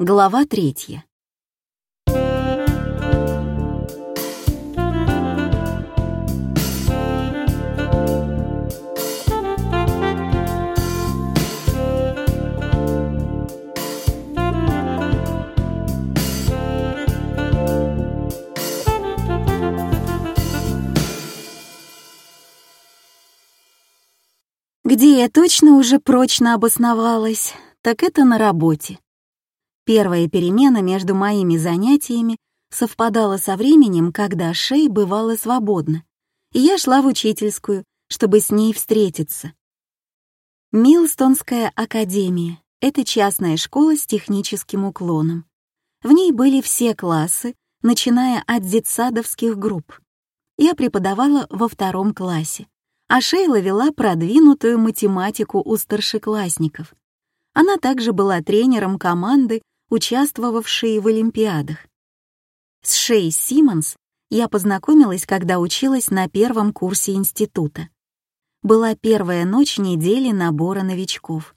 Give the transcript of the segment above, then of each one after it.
Глава третья. Где я точно уже прочно обосновалась, так это на работе. Первая перемена между моими занятиями совпадала со временем, когда Шей бывала свободна, и я шла в учительскую, чтобы с ней встретиться. Милстонская академия — это частная школа с техническим уклоном. В ней были все классы, начиная от детсадовских групп. Я преподавала во втором классе, а Шейла вела продвинутую математику у старшеклассников. Она также была тренером команды участвовавшие в Олимпиадах. С Шей Симмонс я познакомилась, когда училась на первом курсе института. Была первая ночь недели набора новичков.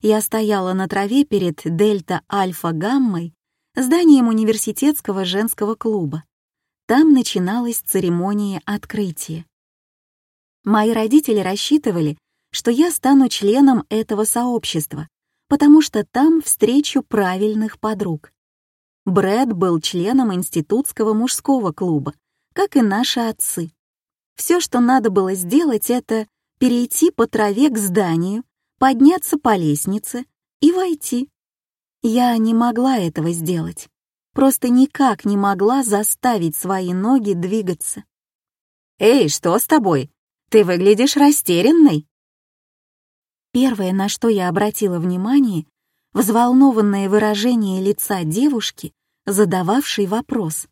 Я стояла на траве перед Дельта-Альфа-Гаммой, зданием университетского женского клуба. Там начиналась церемония открытия. Мои родители рассчитывали, что я стану членом этого сообщества, потому что там встречу правильных подруг. Брэд был членом институтского мужского клуба, как и наши отцы. Все, что надо было сделать, это перейти по траве к зданию, подняться по лестнице и войти. Я не могла этого сделать. Просто никак не могла заставить свои ноги двигаться. «Эй, что с тобой? Ты выглядишь растерянной», Первое, на что я обратила внимание, взволнованное выражение лица девушки, задававшей вопрос.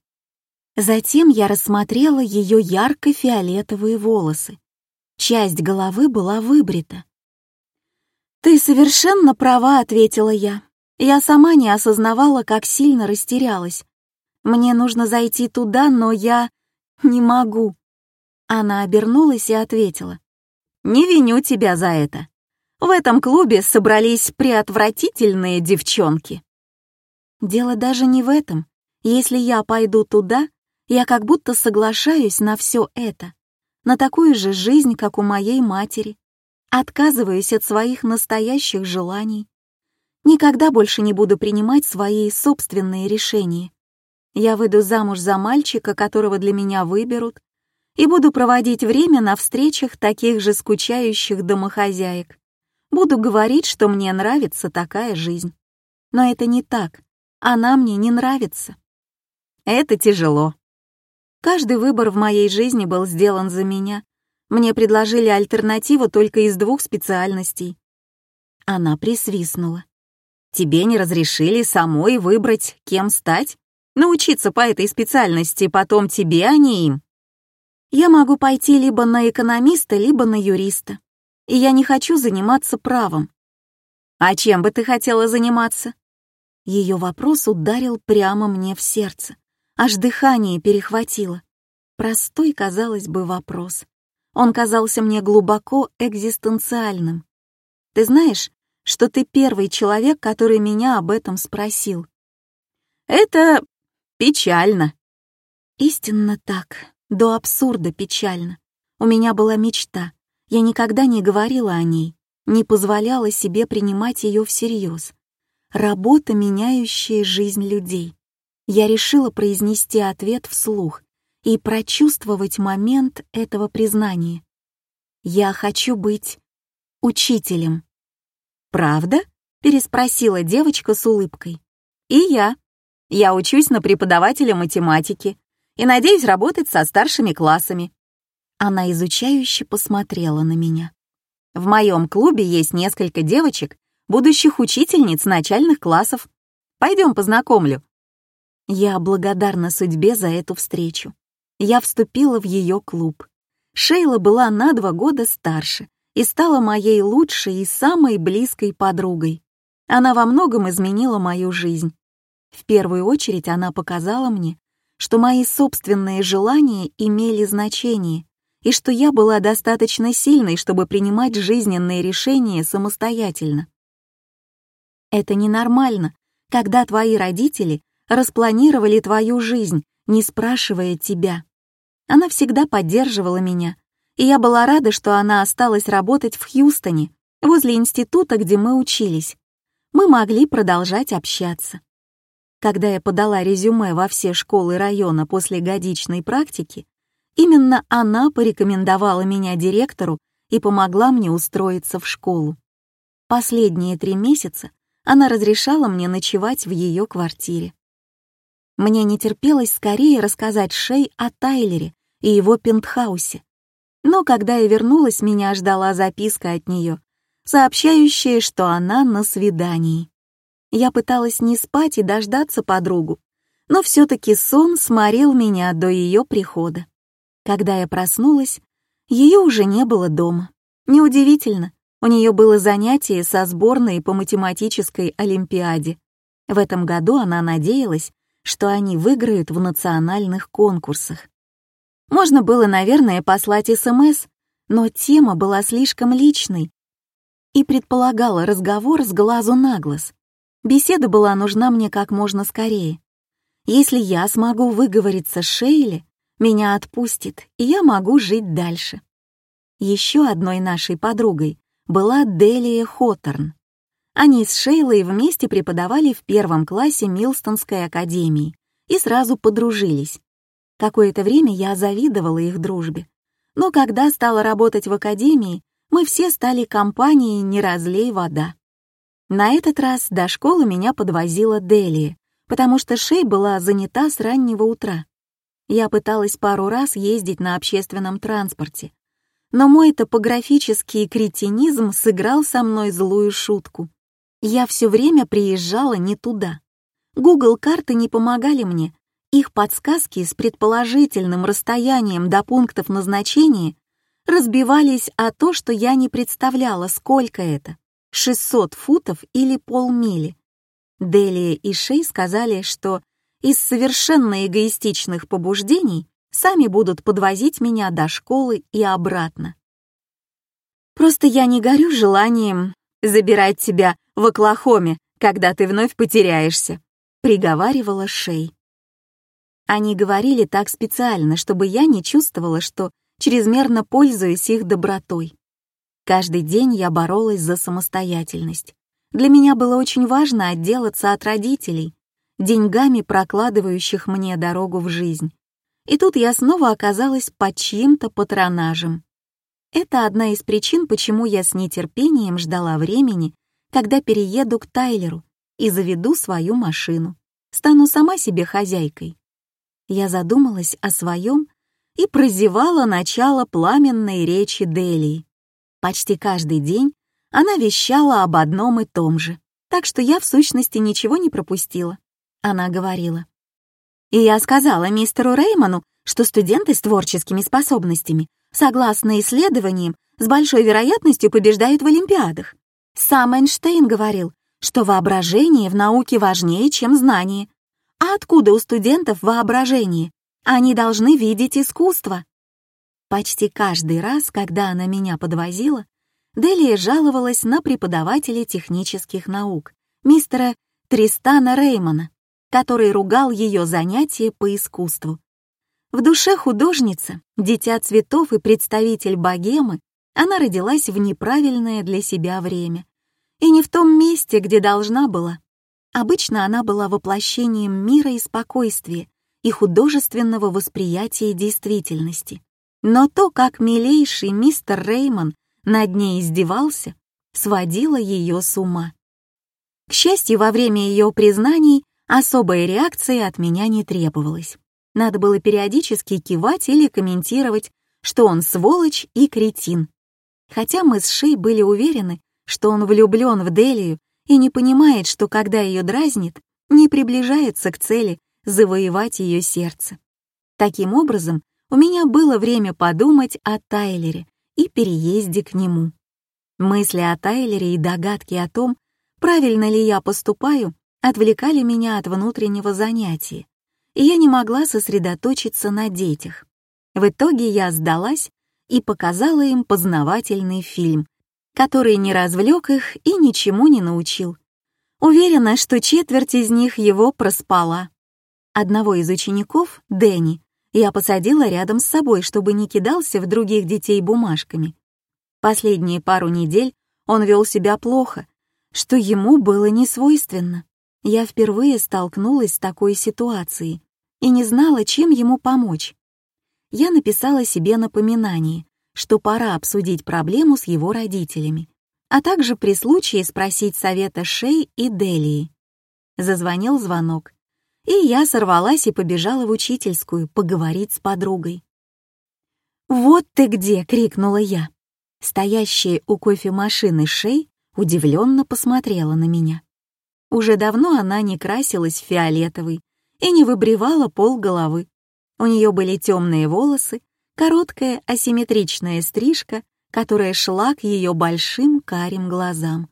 Затем я рассмотрела ее ярко-фиолетовые волосы. Часть головы была выбрита. «Ты совершенно права», — ответила я. Я сама не осознавала, как сильно растерялась. Мне нужно зайти туда, но я не могу. Она обернулась и ответила. «Не виню тебя за это. В этом клубе собрались преотвратительные девчонки. Дело даже не в этом. Если я пойду туда, я как будто соглашаюсь на все это, на такую же жизнь, как у моей матери, отказываюсь от своих настоящих желаний. Никогда больше не буду принимать свои собственные решения. Я выйду замуж за мальчика, которого для меня выберут, и буду проводить время на встречах таких же скучающих домохозяек. Буду говорить, что мне нравится такая жизнь. Но это не так. Она мне не нравится. Это тяжело. Каждый выбор в моей жизни был сделан за меня. Мне предложили альтернативу только из двух специальностей. Она присвистнула. Тебе не разрешили самой выбрать, кем стать? Научиться по этой специальности потом тебе, а не им. Я могу пойти либо на экономиста, либо на юриста и я не хочу заниматься правом. А чем бы ты хотела заниматься? Ее вопрос ударил прямо мне в сердце. Аж дыхание перехватило. Простой, казалось бы, вопрос. Он казался мне глубоко экзистенциальным. Ты знаешь, что ты первый человек, который меня об этом спросил. Это печально. Истинно так, до абсурда печально. У меня была мечта я никогда не говорила о ней, не позволяла себе принимать ее всерьез. Работа, меняющая жизнь людей. Я решила произнести ответ вслух и прочувствовать момент этого признания. Я хочу быть учителем. «Правда?» — переспросила девочка с улыбкой. «И я. Я учусь на преподавателя математики и надеюсь работать со старшими классами. Она изучающе посмотрела на меня. В моем клубе есть несколько девочек, будущих учительниц начальных классов. Пойдем познакомлю. Я благодарна судьбе за эту встречу. Я вступила в ее клуб. Шейла была на два года старше и стала моей лучшей и самой близкой подругой. Она во многом изменила мою жизнь. В первую очередь она показала мне, что мои собственные желания имели значение, и что я была достаточно сильной, чтобы принимать жизненные решения самостоятельно. Это ненормально, когда твои родители распланировали твою жизнь, не спрашивая тебя. Она всегда поддерживала меня, и я была рада, что она осталась работать в Хьюстоне, возле института, где мы учились. Мы могли продолжать общаться. Когда я подала резюме во все школы района после годичной практики, именно она порекомендовала меня директору и помогла мне устроиться в школу. Последние три месяца она разрешала мне ночевать в ее квартире. Мне не терпелось скорее рассказать Шей о Тайлере и его пентхаусе. Но когда я вернулась, меня ждала записка от нее, сообщающая, что она на свидании. Я пыталась не спать и дождаться подругу, но все-таки сон сморил меня до ее прихода. Когда я проснулась, ее уже не было дома. Неудивительно, у нее было занятие со сборной по математической олимпиаде. В этом году она надеялась, что они выиграют в национальных конкурсах. Можно было, наверное, послать СМС, но тема была слишком личной и предполагала разговор с глазу на глаз. Беседа была нужна мне как можно скорее. Если я смогу выговориться Шейли, меня отпустит, и я могу жить дальше. Еще одной нашей подругой была Делия Хоторн. Они с Шейлой вместе преподавали в первом классе Милстонской академии и сразу подружились. Какое-то время я завидовала их дружбе. Но когда стала работать в академии, мы все стали компанией «Не разлей вода». На этот раз до школы меня подвозила Делия, потому что Шей была занята с раннего утра. Я пыталась пару раз ездить на общественном транспорте, но мой топографический кретинизм сыграл со мной злую шутку. Я все время приезжала не туда. Google карты не помогали мне. Их подсказки с предположительным расстоянием до пунктов назначения разбивались о то, что я не представляла, сколько это — 600 футов или полмили. Делия и Шей сказали, что из совершенно эгоистичных побуждений сами будут подвозить меня до школы и обратно. Просто я не горю желанием забирать тебя в Оклахоме, когда ты вновь потеряешься», — приговаривала Шей. Они говорили так специально, чтобы я не чувствовала, что чрезмерно пользуюсь их добротой. Каждый день я боролась за самостоятельность. Для меня было очень важно отделаться от родителей, деньгами прокладывающих мне дорогу в жизнь. И тут я снова оказалась под чьим-то патронажем. Это одна из причин, почему я с нетерпением ждала времени, когда перееду к Тайлеру и заведу свою машину. Стану сама себе хозяйкой. Я задумалась о своем и прозевала начало пламенной речи Делии. Почти каждый день она вещала об одном и том же, так что я в сущности ничего не пропустила. Она говорила. И я сказала мистеру Реймону, что студенты с творческими способностями согласно исследованиям, с большой вероятностью побеждают в Олимпиадах. Сам Эйнштейн говорил, что воображение в науке важнее, чем знание. А откуда у студентов воображение? Они должны видеть искусство. Почти каждый раз, когда она меня подвозила, Делия жаловалась на преподавателя технических наук, мистера Тристана Реймона, который ругал ее занятия по искусству. В душе художница, дитя цветов и представитель богемы, она родилась в неправильное для себя время и не в том месте, где должна была. Обычно она была воплощением мира и спокойствия и художественного восприятия действительности. Но то, как милейший мистер Реймон над ней издевался, сводило ее с ума. К счастью, во время ее признаний особой реакции от меня не требовалось. Надо было периодически кивать или комментировать, что он сволочь и кретин. Хотя мы с Шей были уверены, что он влюблен в Делию и не понимает, что когда ее дразнит, не приближается к цели завоевать ее сердце. Таким образом, у меня было время подумать о Тайлере и переезде к нему. Мысли о Тайлере и догадки о том, правильно ли я поступаю, отвлекали меня от внутреннего занятия, и я не могла сосредоточиться на детях. В итоге я сдалась и показала им познавательный фильм, который не развлек их и ничему не научил. Уверена, что четверть из них его проспала. Одного из учеников, Дэнни, я посадила рядом с собой, чтобы не кидался в других детей бумажками. Последние пару недель он вел себя плохо, что ему было не свойственно. Я впервые столкнулась с такой ситуацией и не знала, чем ему помочь. Я написала себе напоминание, что пора обсудить проблему с его родителями, а также при случае спросить совета Шей и Делии. Зазвонил звонок, и я сорвалась и побежала в учительскую поговорить с подругой. «Вот ты где!» — крикнула я. Стоящая у кофемашины Шей удивленно посмотрела на меня. Уже давно она не красилась в фиолетовый и не выбривала пол головы. У нее были темные волосы, короткая асимметричная стрижка, которая шла к ее большим карим глазам.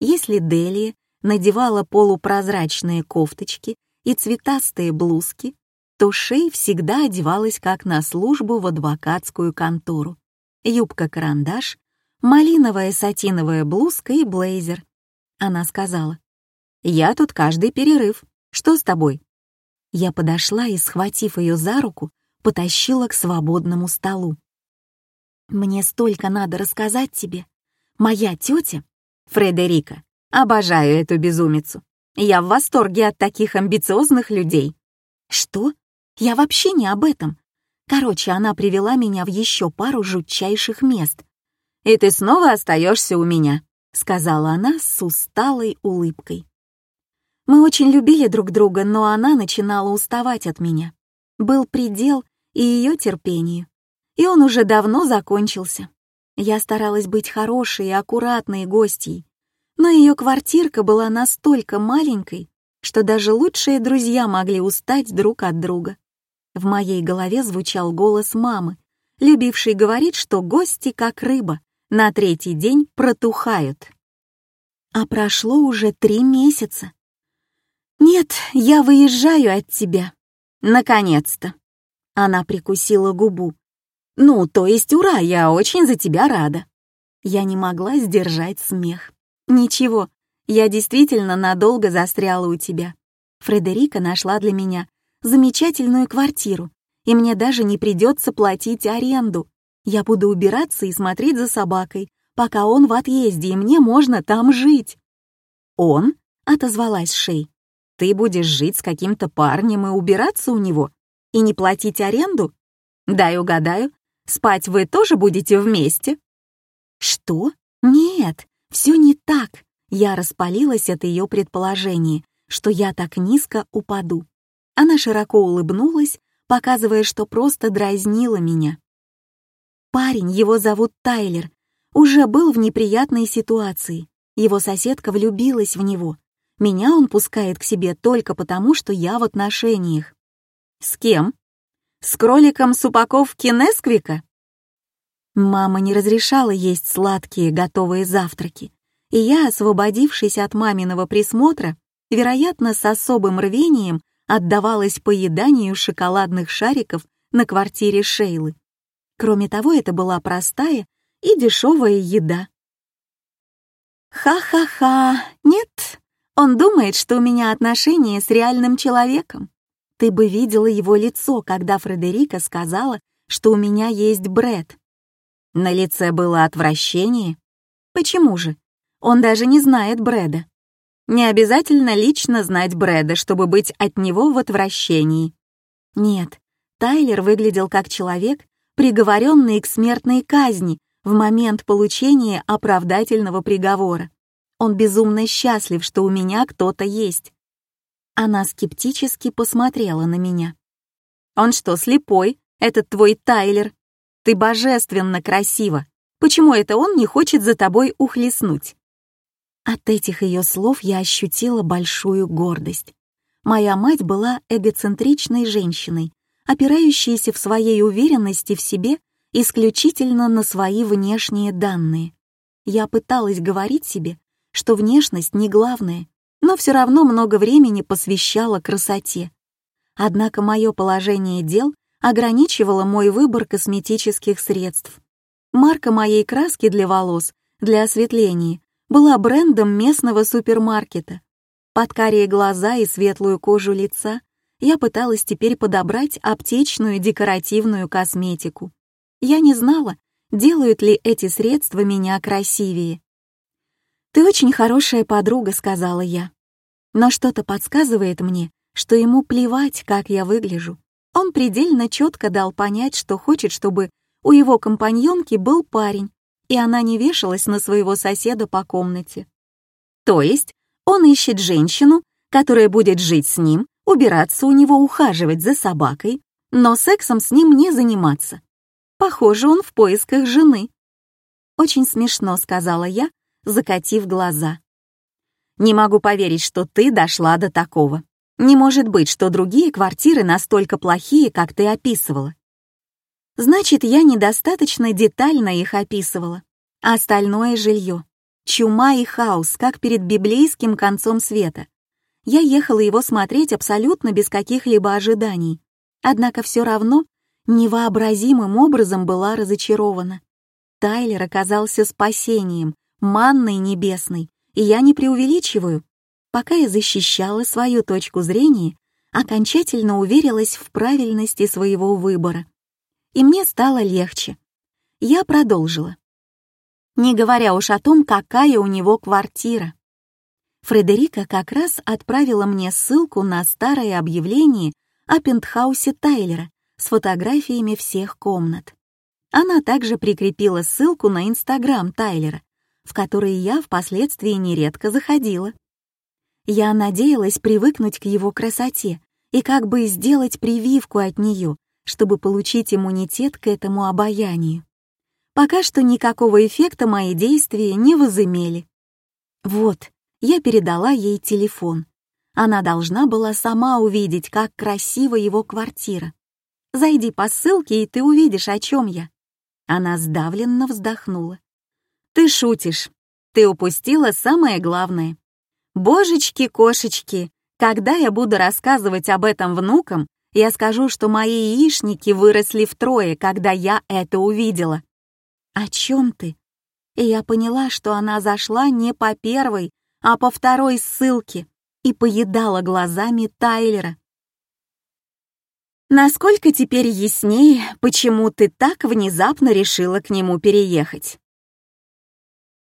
Если Делия надевала полупрозрачные кофточки и цветастые блузки, то Шей всегда одевалась как на службу в адвокатскую контору. Юбка-карандаш, малиновая сатиновая блузка и блейзер. Она сказала, «Я тут каждый перерыв. Что с тобой?» Я подошла и, схватив ее за руку, потащила к свободному столу. «Мне столько надо рассказать тебе. Моя тетя, Фредерика, обожаю эту безумицу. Я в восторге от таких амбициозных людей. Что? Я вообще не об этом. Короче, она привела меня в еще пару жутчайших мест. И ты снова остаешься у меня, сказала она с усталой улыбкой. Мы очень любили друг друга, но она начинала уставать от меня. Был предел и ее терпению. И он уже давно закончился. Я старалась быть хорошей и аккуратной гостьей, но ее квартирка была настолько маленькой, что даже лучшие друзья могли устать друг от друга. В моей голове звучал голос мамы, любившей говорить, что гости, как рыба, на третий день протухают. А прошло уже три месяца. «Нет, я выезжаю от тебя. Наконец-то!» Она прикусила губу. «Ну, то есть ура, я очень за тебя рада». Я не могла сдержать смех. «Ничего, я действительно надолго застряла у тебя. Фредерика нашла для меня замечательную квартиру, и мне даже не придется платить аренду. Я буду убираться и смотреть за собакой, пока он в отъезде, и мне можно там жить». «Он?» — отозвалась Шей. «Ты будешь жить с каким-то парнем и убираться у него? И не платить аренду? Дай угадаю, спать вы тоже будете вместе?» «Что? Нет, все не так. Я распалилась от ее предположения, что я так низко упаду. Она широко улыбнулась, показывая, что просто дразнила меня. Парень, его зовут Тайлер, уже был в неприятной ситуации. Его соседка влюбилась в него. Меня он пускает к себе только потому, что я в отношениях. С кем? С кроликом с упаковки Несквика? Мама не разрешала есть сладкие готовые завтраки, и я, освободившись от маминого присмотра, вероятно, с особым рвением отдавалась поеданию шоколадных шариков на квартире Шейлы. Кроме того, это была простая и дешевая еда. «Ха-ха-ха! Нет, он думает, что у меня отношения с реальным человеком. Ты бы видела его лицо, когда Фредерика сказала, что у меня есть Брэд. На лице было отвращение. Почему же? Он даже не знает Брэда. Не обязательно лично знать Брэда, чтобы быть от него в отвращении. Нет, Тайлер выглядел как человек, приговоренный к смертной казни в момент получения оправдательного приговора. Он безумно счастлив, что у меня кто-то есть. Она скептически посмотрела на меня. «Он что, слепой, этот твой Тайлер?» Ты божественно красива. Почему это он не хочет за тобой ухлестнуть?» От этих ее слов я ощутила большую гордость. Моя мать была эгоцентричной женщиной, опирающейся в своей уверенности в себе исключительно на свои внешние данные. Я пыталась говорить себе, что внешность не главное, но все равно много времени посвящала красоте. Однако мое положение дел ограничивала мой выбор косметических средств. Марка моей краски для волос, для осветления, была брендом местного супермаркета, Под карие глаза и светлую кожу лица я пыталась теперь подобрать аптечную декоративную косметику. Я не знала, делают ли эти средства меня красивее. «Ты очень хорошая подруга», — сказала я. Но что-то подсказывает мне, что ему плевать, как я выгляжу. Он предельно четко дал понять, что хочет, чтобы у его компаньонки был парень, и она не вешалась на своего соседа по комнате. То есть он ищет женщину, которая будет жить с ним, убираться у него, ухаживать за собакой, но сексом с ним не заниматься. Похоже, он в поисках жены. «Очень смешно», — сказала я, закатив глаза. «Не могу поверить, что ты дошла до такого. Не может быть, что другие квартиры настолько плохие, как ты описывала. Значит, я недостаточно детально их описывала. Остальное жилье. Чума и хаос, как перед библейским концом света. Я ехала его смотреть абсолютно без каких-либо ожиданий. Однако все равно невообразимым образом была разочарована. Тайлер оказался спасением, манной небесной, и я не преувеличиваю. Пока я защищала свою точку зрения, окончательно уверилась в правильности своего выбора и мне стало легче. Я продолжила. Не говоря уж о том, какая у него квартира. Фредерика как раз отправила мне ссылку на старое объявление о пентхаусе Тайлера с фотографиями всех комнат. Она также прикрепила ссылку на Инстаграм Тайлера, в который я впоследствии нередко заходила. Я надеялась привыкнуть к его красоте и как бы сделать прививку от нее, чтобы получить иммунитет к этому обаянию. Пока что никакого эффекта мои действия не возымели. Вот, я передала ей телефон. Она должна была сама увидеть, как красива его квартира. Зайди по ссылке, и ты увидишь, о чем я. Она сдавленно вздохнула. Ты шутишь. Ты упустила самое главное. Божечки-кошечки, когда я буду рассказывать об этом внукам, я скажу, что мои яичники выросли втрое, когда я это увидела. О чем ты? И я поняла, что она зашла не по первой, а по второй ссылке и поедала глазами Тайлера. Насколько теперь яснее, почему ты так внезапно решила к нему переехать?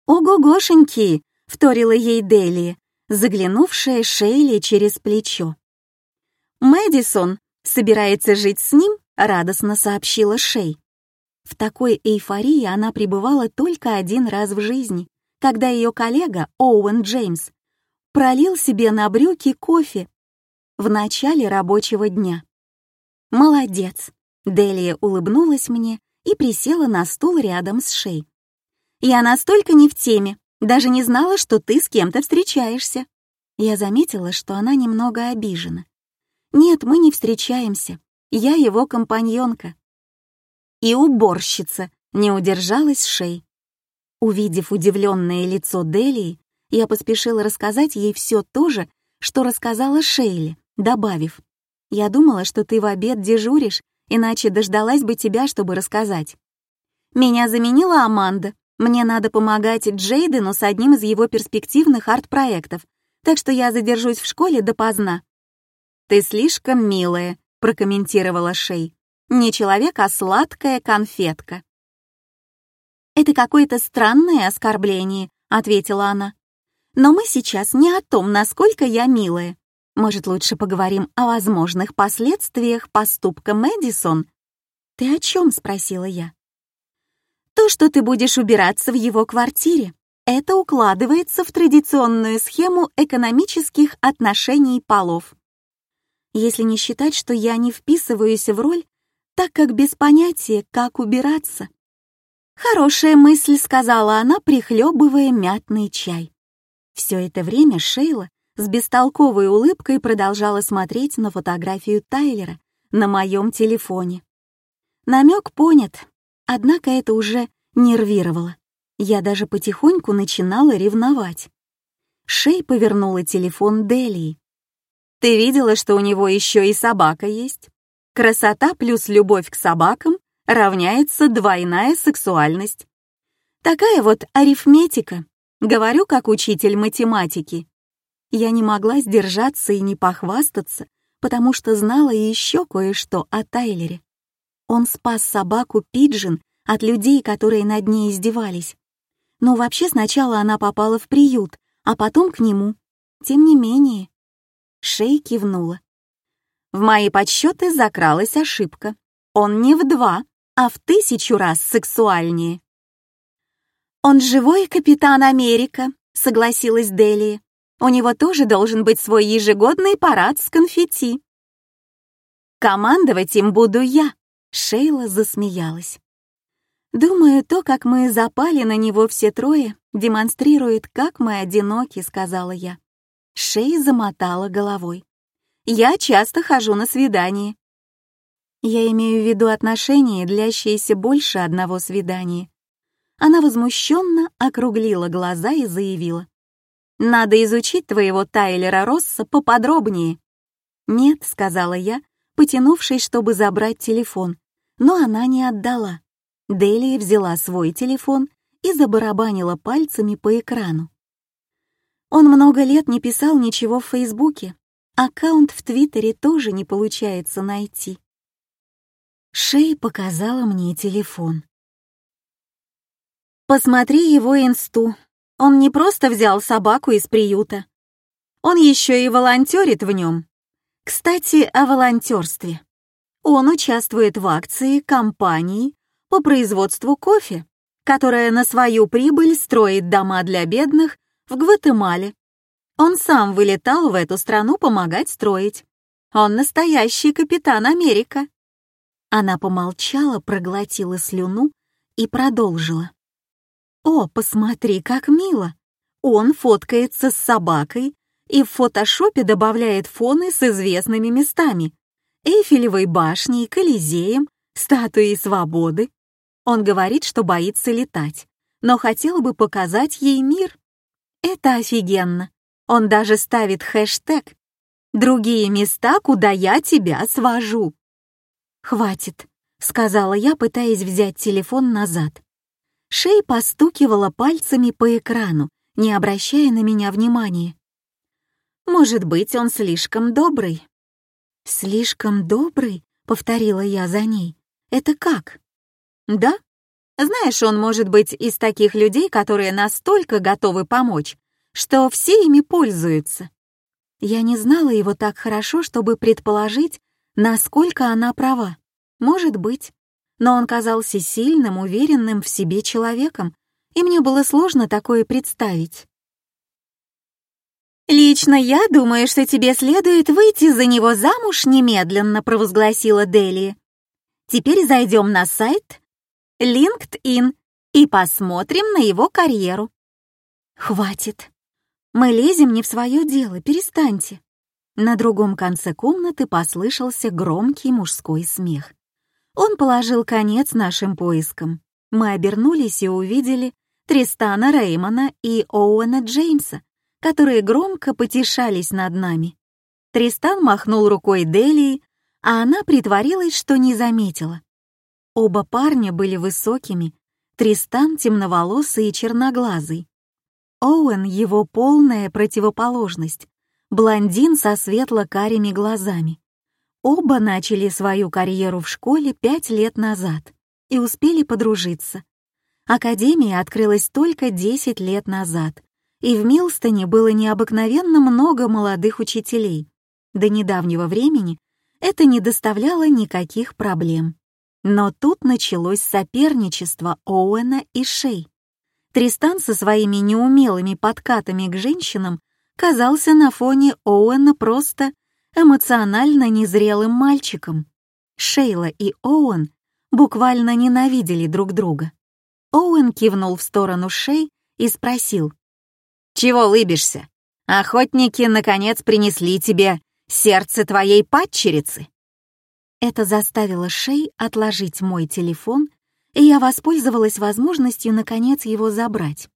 «Ого-гошеньки!» — вторила ей Дели, заглянувшая Шейли через плечо. «Мэдисон собирается жить с ним?» — радостно сообщила Шей. В такой эйфории она пребывала только один раз в жизни, когда ее коллега Оуэн Джеймс пролил себе на брюки кофе в начале рабочего дня. «Молодец!» — Делия улыбнулась мне и присела на стул рядом с Шей. «Я настолько не в теме, даже не знала, что ты с кем-то встречаешься». Я заметила, что она немного обижена. «Нет, мы не встречаемся. Я его компаньонка». И уборщица не удержалась шей. Увидев удивленное лицо Делии, я поспешила рассказать ей все то же, что рассказала Шейли, добавив. «Я думала, что ты в обед дежуришь, иначе дождалась бы тебя, чтобы рассказать. Меня заменила Аманда. Мне надо помогать Джейдену с одним из его перспективных арт-проектов, так что я задержусь в школе допоздна. «Ты слишком милая», — прокомментировала Шей. «Не человек, а сладкая конфетка». «Это какое-то странное оскорбление», — ответила она. «Но мы сейчас не о том, насколько я милая. Может, лучше поговорим о возможных последствиях поступка Мэдисон?» «Ты о чем?» — спросила я. «То, что ты будешь убираться в его квартире. Это укладывается в традиционную схему экономических отношений полов если не считать, что я не вписываюсь в роль, так как без понятия, как убираться. «Хорошая мысль», — сказала она, прихлебывая мятный чай. Все это время Шейла с бестолковой улыбкой продолжала смотреть на фотографию Тайлера на моем телефоне. Намек понят, однако это уже нервировало. Я даже потихоньку начинала ревновать. Шей повернула телефон Делии. Ты видела, что у него еще и собака есть? Красота плюс любовь к собакам равняется двойная сексуальность. Такая вот арифметика. Говорю, как учитель математики. Я не могла сдержаться и не похвастаться, потому что знала еще кое-что о Тайлере. Он спас собаку Пиджин от людей, которые над ней издевались. Но вообще сначала она попала в приют, а потом к нему. Тем не менее. Шей кивнула. В мои подсчеты закралась ошибка. Он не в два, а в тысячу раз сексуальнее. «Он живой капитан Америка», — согласилась Делия. «У него тоже должен быть свой ежегодный парад с конфетти». «Командовать им буду я», — Шейла засмеялась. «Думаю, то, как мы запали на него все трое, демонстрирует, как мы одиноки», — сказала я. Шей замотала головой. «Я часто хожу на свидания». Я имею в виду отношения, длящиеся больше одного свидания. Она возмущенно округлила глаза и заявила. «Надо изучить твоего Тайлера Росса поподробнее». «Нет», — сказала я, потянувшись, чтобы забрать телефон, но она не отдала. Делия взяла свой телефон и забарабанила пальцами по экрану. Он много лет не писал ничего в Фейсбуке. Аккаунт в Твиттере тоже не получается найти. Шей показала мне телефон. «Посмотри его инсту. Он не просто взял собаку из приюта. Он еще и волонтерит в нем. Кстати, о волонтерстве. Он участвует в акции компании по производству кофе, которая на свою прибыль строит дома для бедных в Гватемале. Он сам вылетал в эту страну помогать строить. Он настоящий капитан Америка. Она помолчала, проглотила слюну и продолжила. «О, посмотри, как мило! Он фоткается с собакой и в фотошопе добавляет фоны с известными местами. Эйфелевой башней, Колизеем, статуей свободы. Он говорит, что боится летать, но хотел бы показать ей мир. Это офигенно. Он даже ставит хэштег «Другие места, куда я тебя свожу». «Хватит», — сказала я, пытаясь взять телефон назад. Шей постукивала пальцами по экрану, не обращая на меня внимания. «Может быть, он слишком добрый». «Слишком добрый?» — повторила я за ней. «Это как?» Да? Знаешь, он может быть из таких людей, которые настолько готовы помочь, что все ими пользуются. Я не знала его так хорошо, чтобы предположить, насколько она права. Может быть. Но он казался сильным, уверенным в себе человеком, и мне было сложно такое представить. «Лично я думаю, что тебе следует выйти за него замуж немедленно», провозгласила Дели. «Теперь зайдем на сайт LinkedIn и посмотрим на его карьеру. Хватит. Мы лезем не в свое дело, перестаньте. На другом конце комнаты послышался громкий мужской смех. Он положил конец нашим поискам. Мы обернулись и увидели Тристана Реймона и Оуэна Джеймса, которые громко потешались над нами. Тристан махнул рукой Делии, а она притворилась, что не заметила. Оба парня были высокими, Тристан темноволосый и черноглазый. Оуэн — его полная противоположность, блондин со светло-карими глазами. Оба начали свою карьеру в школе пять лет назад и успели подружиться. Академия открылась только 10 лет назад, и в Милстоне было необыкновенно много молодых учителей. До недавнего времени это не доставляло никаких проблем. Но тут началось соперничество Оуэна и Шей. Тристан со своими неумелыми подкатами к женщинам казался на фоне Оуэна просто эмоционально незрелым мальчиком. Шейла и Оуэн буквально ненавидели друг друга. Оуэн кивнул в сторону Шей и спросил. «Чего лыбишься? Охотники, наконец, принесли тебе сердце твоей падчерицы?» Это заставило Шей отложить мой телефон, и я воспользовалась возможностью наконец его забрать.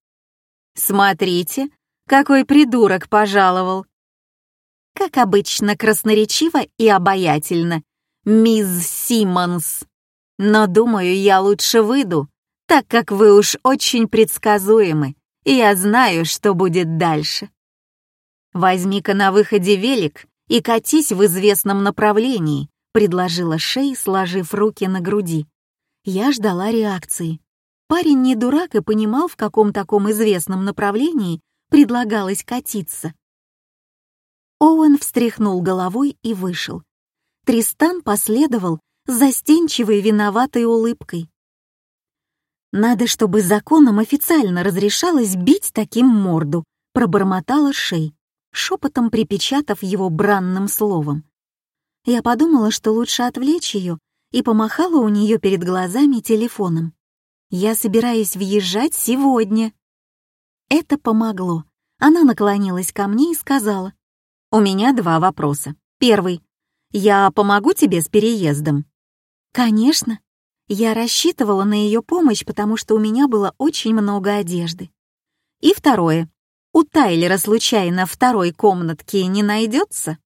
«Смотрите, какой придурок пожаловал!» Как обычно, красноречиво и обаятельно, мисс Симмонс. Но, думаю, я лучше выйду, так как вы уж очень предсказуемы, и я знаю, что будет дальше. «Возьми-ка на выходе велик и катись в известном направлении», — предложила Шей, сложив руки на груди. Я ждала реакции. Парень не дурак и понимал, в каком таком известном направлении предлагалось катиться. Оуэн встряхнул головой и вышел. Тристан последовал с застенчивой виноватой улыбкой. «Надо, чтобы законом официально разрешалось бить таким морду», пробормотала Шей, шепотом припечатав его бранным словом. Я подумала, что лучше отвлечь ее, и помахала у нее перед глазами телефоном. «Я собираюсь въезжать сегодня». Это помогло. Она наклонилась ко мне и сказала, «У меня два вопроса. Первый. Я помогу тебе с переездом?» «Конечно». Я рассчитывала на ее помощь, потому что у меня было очень много одежды. И второе. У Тайлера случайно второй комнатки не найдется?